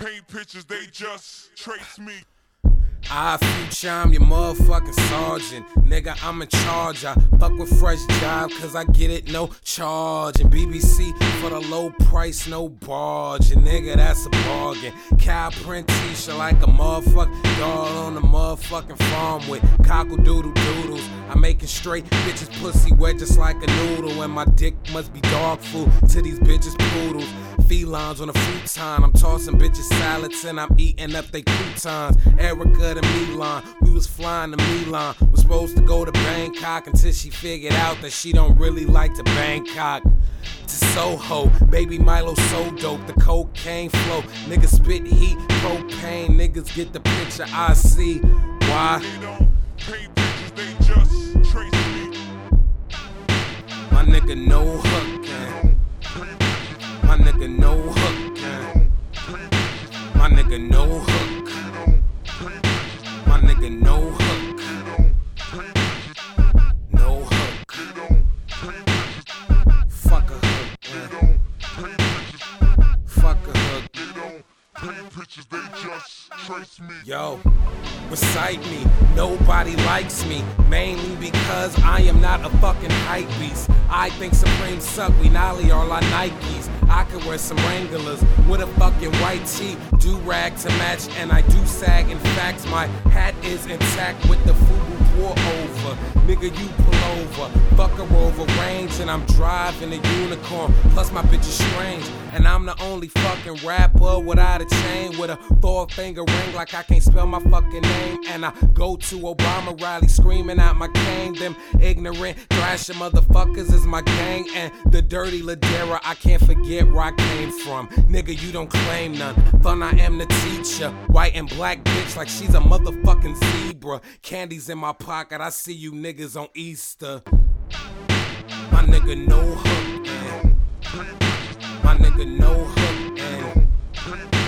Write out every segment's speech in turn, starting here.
paint pictures, they just trace me. I future, I'm your motherfucking sergeant. Nigga, I'm in charge. I fuck with fresh job, cause I get it, no charge. And BBC for the low price, no barge. And nigga, that's a bargain. Cow print t shirt like a motherfucking dog on the motherfucking farm with cockle doodle doodles. I'm making straight bitches pussy wet just like a noodle. And my dick must be dog food to these bitches poodles. Felines on a futon. I'm tossing bitches salads and I'm eating up they croutons. Erica to Milan, we was flying to Milan. Was supposed to go to Bangkok until she figured out that she don't really like to Bangkok. To Soho, baby Milo so dope. The cocaine flow, niggas spit heat, propane. Niggas get the picture. I see why. Nigga no hookin'. My nigga no hookin'. My nigga no hook. My nigga no hook. Yo, recite me. Nobody likes me, mainly because I am not a fucking hype beast. I think Supreme suck, we nolly all our Nikes. I could wear some Wranglers with a fucking white tee, do rag to match, and I do sag. In fact, my hat is intact with the FUBU pour over. Nigga, you pull over, fuck a Rover Range, and I'm driving a unicorn. Plus, my bitch is strange, and I'm the only fucking rapper without a chain with a four finger ring like I can't spell my fucking name. And I go to Obama rally screaming out my cane. Them ignorant, thrashing motherfuckers is my gang. And the dirty Ladera, I can't forget where I came from. Nigga, you don't claim none. Fun, I am the teacher. White and black bitch like she's a motherfucking zebra. Candy's in my pocket, I see you niggas on Easter. My nigga no hook, man. My nigga no hook, and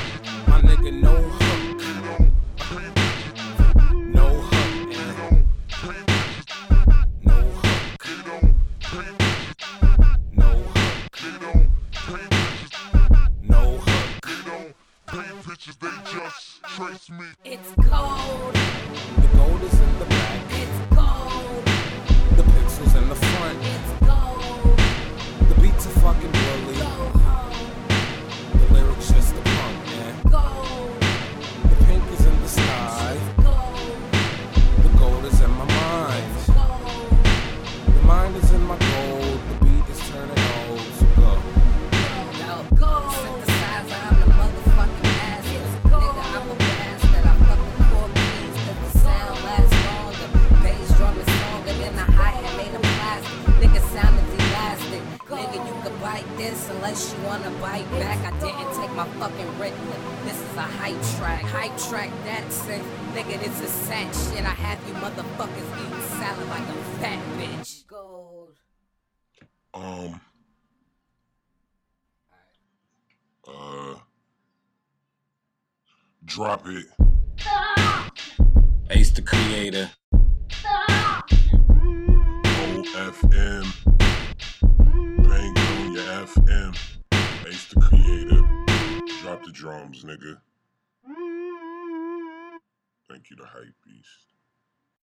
trace me. It's cold, The gold is in the back, it's cold, the pixels in the front. This unless you wanna bite back. I didn't take my fucking Ritalin. This is a hype track. Hype track, that's it. Nigga, this is sad shit. I have you motherfuckers eating salad like a fat bitch. Gold. Um. Uh. Drop it. Ace the creator. OFM. Drums, nigga. Thank you, the hype beast.